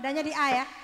Nadanya di A ya.